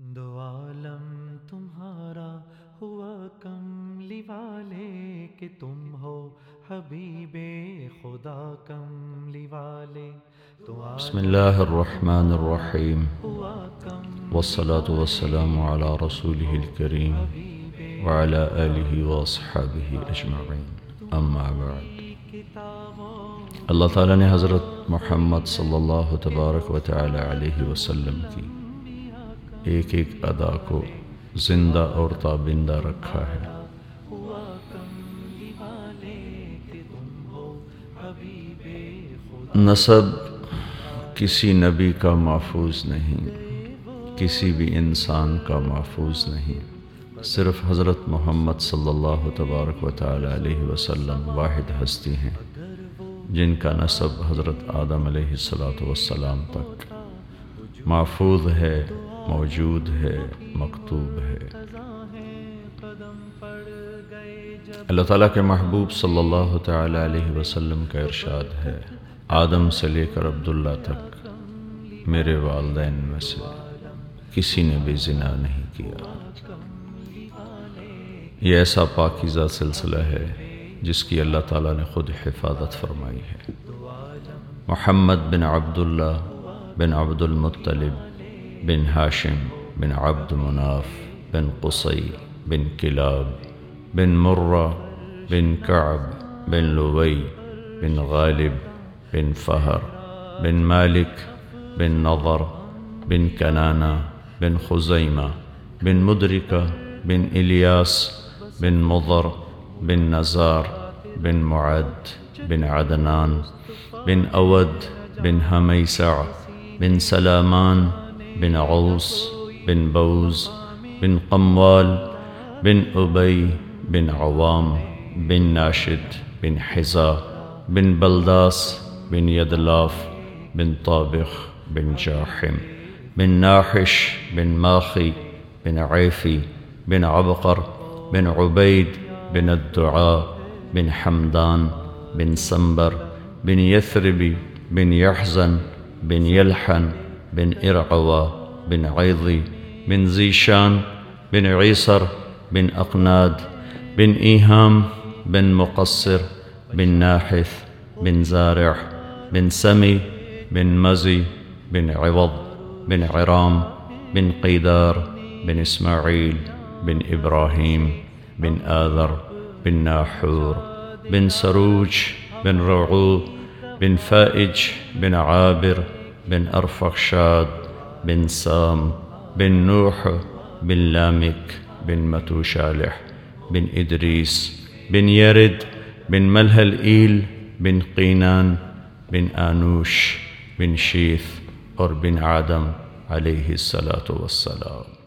دو عالم تمہارا ہوا کملی والے کہ تم ہو حبیب خدا کملی والے بسم الله الرحمن کم والصلاة والسلام على رسوله الكريم وعلى آله وأصحابه أجمعين أما بعد۔ اللہ تعالیٰ نے حضرت محمد صلی اللہ تبارک و تعالی علیہ وسلم کی ایک ایک ادا کو زندہ اور تابندہ رکھا ہے۔ نصب کسی نبی کا محفوظ نہیں کسی بھی انسان کا محفوظ نہیں۔ صرف حضرت محمد صلی اللہ تبارک و تعالی علیہ وسلم واحد ہستی ہیں جن کا نصب حضرت آدم علیہ الصلاۃ والسلام تک محفوظ ہے۔ موجود ہے، مکتوب ہے۔ اللہ تعالیٰ کے محبوب صلی اللہ تعالی علیہ وسلم کا ارشاد ہے، آدم سے لے کر عبداللہ تک، میرے والدین میں سے کسی نے بھی زنا نہیں کیا۔ یہ ایسا پاکیزہ سلسلہ ہے جس کی اللہ تعالیٰ نے خود حفاظت فرمائی ہے۔ محمد بن عبداللہ بن عبد المطلب بن ہاشم، بن عبد مناف، بن قصی، بن کلاب، بن مرہ، بن کعب، بن لوی، بن غالب، بن فہر، بن مالک، بن نظر، بن کنانہ، بن خزیمہ، بن مدرکہ، بن الیاس، بن مضر، بن نزار بن معد، بن عدنان، بن أود بن هميسع بن سلامان بن عوس، بن بوز، بن قموال، بن أبي بن عوام، بن ناشد، بن حزا بن بلداس، بن يدلاف بن طابخ بن جاحم، بن ناحش، بن ماخي بن عيفي بن عبقر، بن عبيد بن الدعاء بن حمدان، بن سنبر بن يثربي بن يحزن بن يلحن بن إرعوى بن عيضي، بن زيشان، بن عيسر، بن أقناد، بن إيهام، بن مقصر، بن ناحث، بن زارع، بن سمي، بن مزي، بن عوض، بن عرام، بن قيدار، بن إسماعيل، بن إبراهيم، بن آذر، بن ناحور، بن سروج، بن رعو، بن فائج، بن عابر بن ارفخشاد بن سام بن نوح بن لامك بن متوشالح بن إدريس بن يرد بن ملهلئيل بن قينان بن آنوش بن شيث اور بن آدم علیہ الصلاۃ والسلام۔